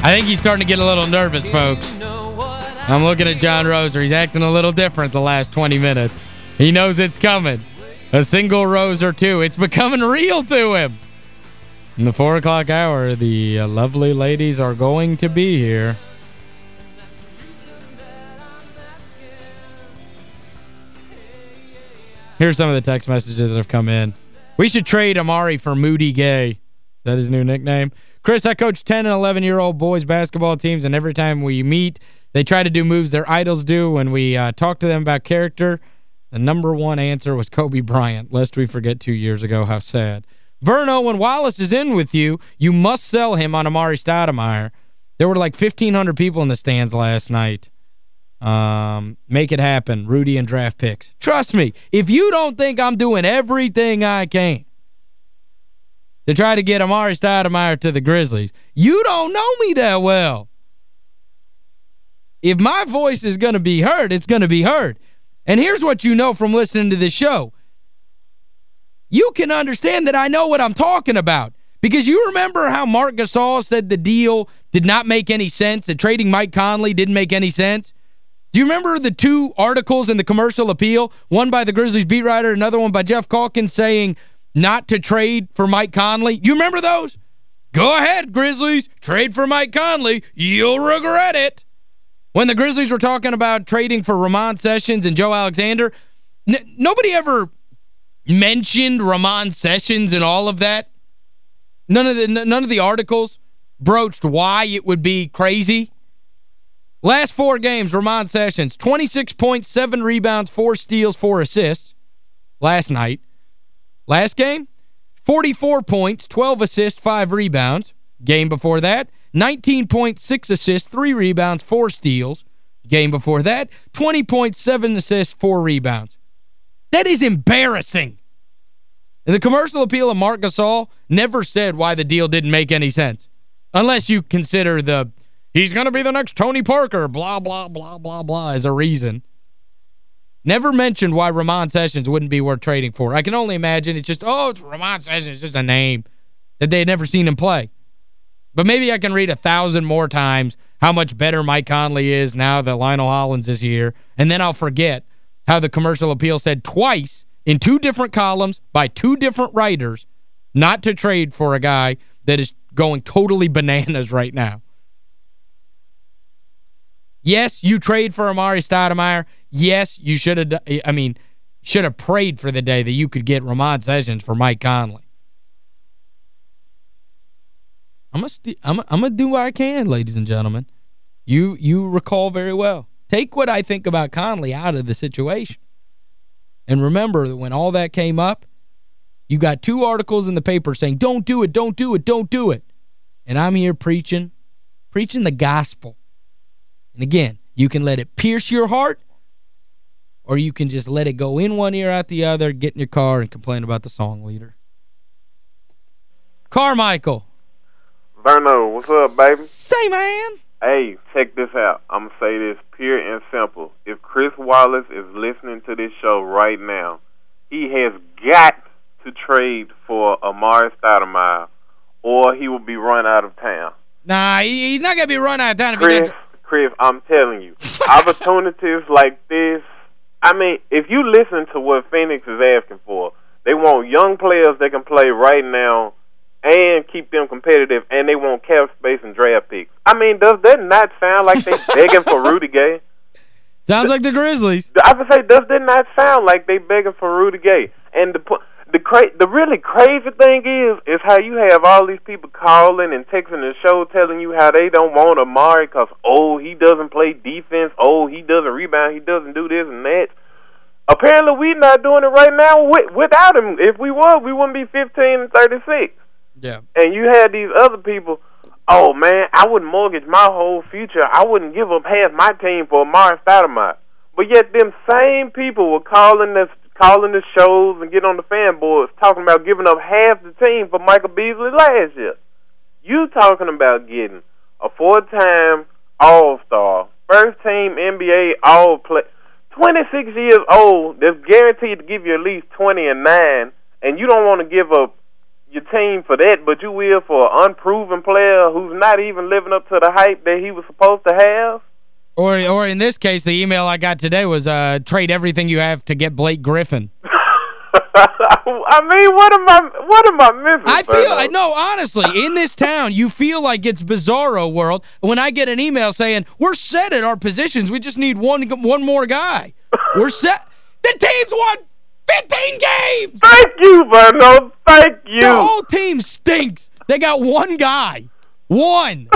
I think he's starting to get a little nervous, folks. I'm looking at John Roser. He's acting a little different the last 20 minutes. He knows it's coming. A single rose or two. It's becoming real to him. In the 4 o'clock hour, the uh, lovely ladies are going to be here. Here's some of the text messages that have come in. We should trade Amar'e for Moody Gay. That his new nickname? Chris, I coach 10 and 11-year-old boys basketball teams, and every time we meet, they try to do moves their idols do. When we uh, talk to them about character, the number one answer was Kobe Bryant, lest we forget two years ago. How sad. Verno, when Wallace is in with you, you must sell him on Amar'e Stoudemire. There were like 1,500 people in the stands last night. Um, make it happen, Rudy and draft picks. Trust me, if you don't think I'm doing everything I can to try to get Amar'e Stoudemire to the Grizzlies, you don't know me that well. If my voice is going to be heard, it's going to be heard. And here's what you know from listening to this show. You can understand that I know what I'm talking about. Because you remember how Marc Gasol said the deal did not make any sense, that trading Mike Conley didn't make any sense? Do you remember the two articles in the commercial appeal, one by the Grizzlies beat writer, another one by Geoff Calkins saying not to trade for Mike Conley? You remember those? Go ahead, Grizzlies. Trade for Mike Conley. You'll regret it. When the Grizzlies were talking about trading for Ramon Sessions and Joe Alexander, nobody ever mentioned Ramon Sessions and all of that. None of the none of the articles broached why it would be crazy. Last four games, Ramon Sessions, 26 points, 7 rebounds, 4 steals, 4 assists last night. Last game, 44 points, 12 assists, 5 rebounds. Game before that, 19.6 assists, 3 rebounds, 4 steals. Game before that, 20.7 assists, 4 rebounds. That is embarrassing. And the commercial appeal of Marc Gasol never said why the deal didn't make any sense. Unless you consider the He's going to be the next Tony Parker, blah, blah, blah, blah, blah, as a reason. Never mentioned why Ramon Sessions wouldn't be worth trading for. I can only imagine it's just, oh, it's Ramon Sessions, it's just a name that they had never seen him play. But maybe I can read a thousand more times how much better Mike Conley is now that Lionel Hollins is here, and then I'll forget how the commercial appeal said twice in two different columns by two different writers not to trade for a guy that is going totally bananas right now. Yes, you trade for Amar'e Stoudemire. Yes, you should have I mean, should have prayed for the day that you could get Ramon Sessions for Mike Conley. I'm gonna I'm I'm gonna do what I can, ladies and gentlemen. You you recall very well. Take what I think about Conley out of the situation. And remember that when all that came up, you got two articles in the paper saying, don't do it, don't do it, don't do it. And I'm here preaching, preaching the gospel. And again, you can let it pierce your heart or you can just let it go in one ear out the other, get in your car and complain about the song leader. Carmichael. Verno, what's up, baby? Say, man. Hey, check this out. I'm going to say this pure and simple. If Chris Wallace is listening to this show right now, he has got to trade for Amar'e Stoudemire or he will be run out of town. Nah, he's not going to be run out of town. Chris, Chris, I'm telling you, opportunities like this. I mean, if you listen to what Phoenix is asking for, they want young players that can play right now and keep them competitive, and they want cap space and draft picks. I mean, does that not sound like they begging for Rudy Gay? Sounds like the Grizzlies. I would say, does that not sound like they begging for Rudy Gay? And the the cra- the really crazy thing is is how you have all these people calling and texting the show telling you how they don't want Amar'e because oh he doesn't play defense, oh he doesn't rebound, he doesn't do this and that. Apparently we're not doing it right now with, without him. If we were, we wouldn't be 15 and 36. Yeah. And you had these other people oh man, I wouldn't mortgage my whole future. I wouldn't give up half my team for Amar'e Stoudemire. But yet them same people were calling the calling the shows and getting on the fan boards talking about giving up half the team for Michael Beasley last year. You talking about getting a four time all star, first team NBA all play 26 years old that's guaranteed to give you at least 20 and 9, and you don't want to give up your team for that, but you will for an unproven player who's not even living up to the hype that he was supposed to have? Or or in this case, the email I got today was uh, trade everything you have to get Blake Griffin. I mean, what am I what am I missing? I feel I no, honestly, in this town, you feel like it's bizarro world when I get an email saying, "We're set at our positions. We just need one one more guy." We're set. The team's won 15 games. Thank you, Verno. Thank you. The whole team stinks. They got one guy. One.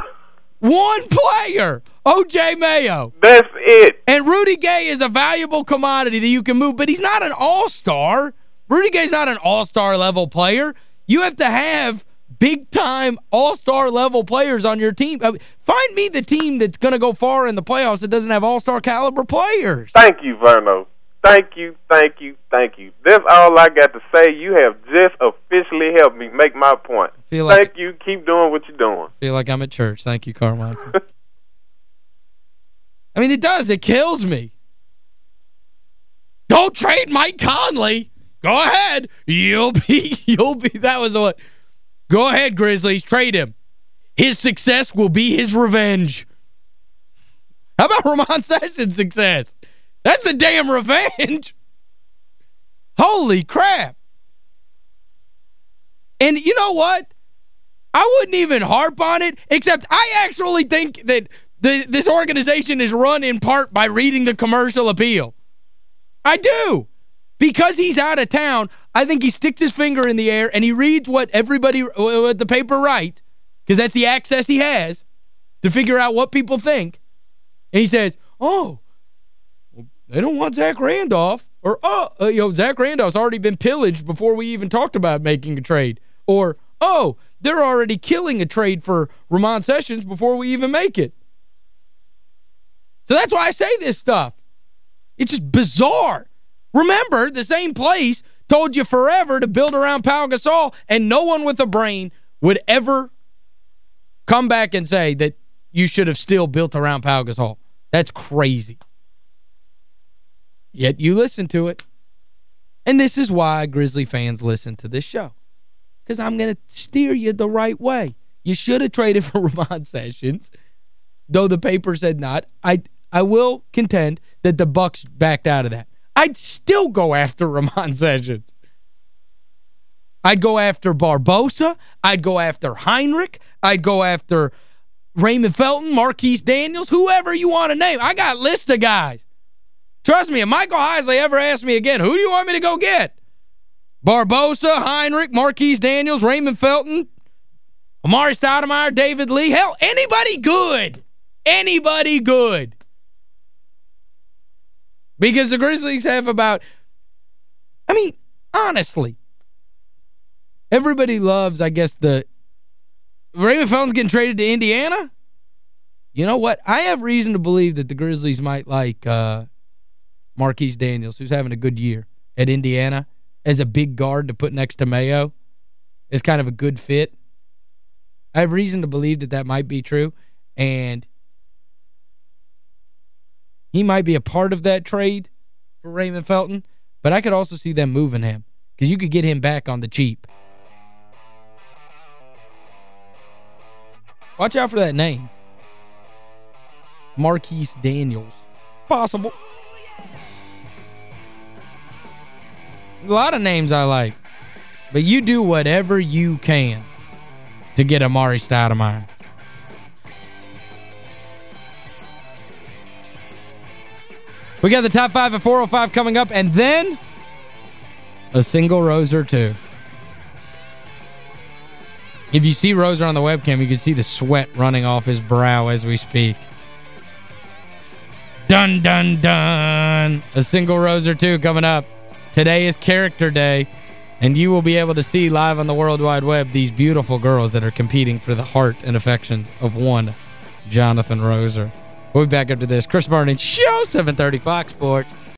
One player. O.J. Mayo. That's it. And Rudy Gay is a valuable commodity that you can move, but he's not an all-star. Rudy Gay's not an all-star level player. You have to have big-time all-star level players on your team. Uh, find me the team that's going to go far in the playoffs that doesn't have all-star caliber players. Thank you, Verno. Thank you, thank you, thank you. That's all I got to say. You have just officially helped me make my point. Feel like, thank you. Keep doing what you're doing. feel like I'm at church. Thank you, Carmichael. I mean, it does. It kills me. Don't trade Mike Conley. Go ahead. You'll be, you'll be, that was the one. Go ahead, Grizzlies. Trade him. His success will be his revenge. How about Ramon Sessions' success? That's the damn revenge. Holy crap. And you know what? I wouldn't even harp on it, except I actually think that the, this organization is run in part by reading the commercial appeal. I do. Because he's out of town, I think he sticks his finger in the air and he reads what everybody, what the paper write, because that's the access he has to figure out what people think. And he says, oh, they don't want Zach Randolph. Or, oh, uh, you know, Zach Randolph's already been pillaged before we even talked about making a trade. Or, oh, they're already killing a trade for Ramon Sessions before we even make it. So that's why I say this stuff. It's just bizarre. Remember, the same place told you forever to build around Pau Gasol, and no one with a brain would ever come back and say that you should have still built around Pau Gasol. That's crazy. Yet you listen to it. And this is why Grizzly fans listen to this show. Because I'm going to steer you the right way. You should have traded for Ramon Sessions, though the paper said not. I I will contend that the Bucks backed out of that. I'd still go after Ramon Sessions. I'd go after Barbosa. I'd go after Hinrich. I'd go after Raymond Felton, Marquis Daniels, whoever you want to name. I got a list of guys. Trust me, if Michael Heisley ever asks me again, who do you want me to go get? Barbosa, Hinrich, Marquis Daniels, Raymond Felton, Amar'e Stoudemire, David Lee. Hell, anybody good. Anybody good. Because the Grizzlies have about, I mean, honestly, everybody loves, I guess, the, Raymond Felton's getting traded to Indiana? You know what? I have reason to believe that the Grizzlies might like uh, Marquis Daniels, who's having a good year at Indiana, as a big guard to put next to Mayo. Is kind of a good fit. I have reason to believe that that might be true. And he might be a part of that trade for Raymond Felton. But I could also see them moving him. Because you could get him back on the cheap. Watch out for that name. Marquis Daniels. Possible. A lot of names I like. But you do whatever you can to get Amar'e Stoudemire. We got the top five at 405 coming up, and then a single rose or two. If you see Roser on the webcam, you can see the sweat running off his brow as we speak. Dun, dun, dun. A single rose or two coming up. Today is character day. And you will be able to see live on the World Wide Web these beautiful girls that are competing for the heart and affections of one Jonathan Roser. We'll be back after this. Chris Vernon, Show 730 Fox Sports.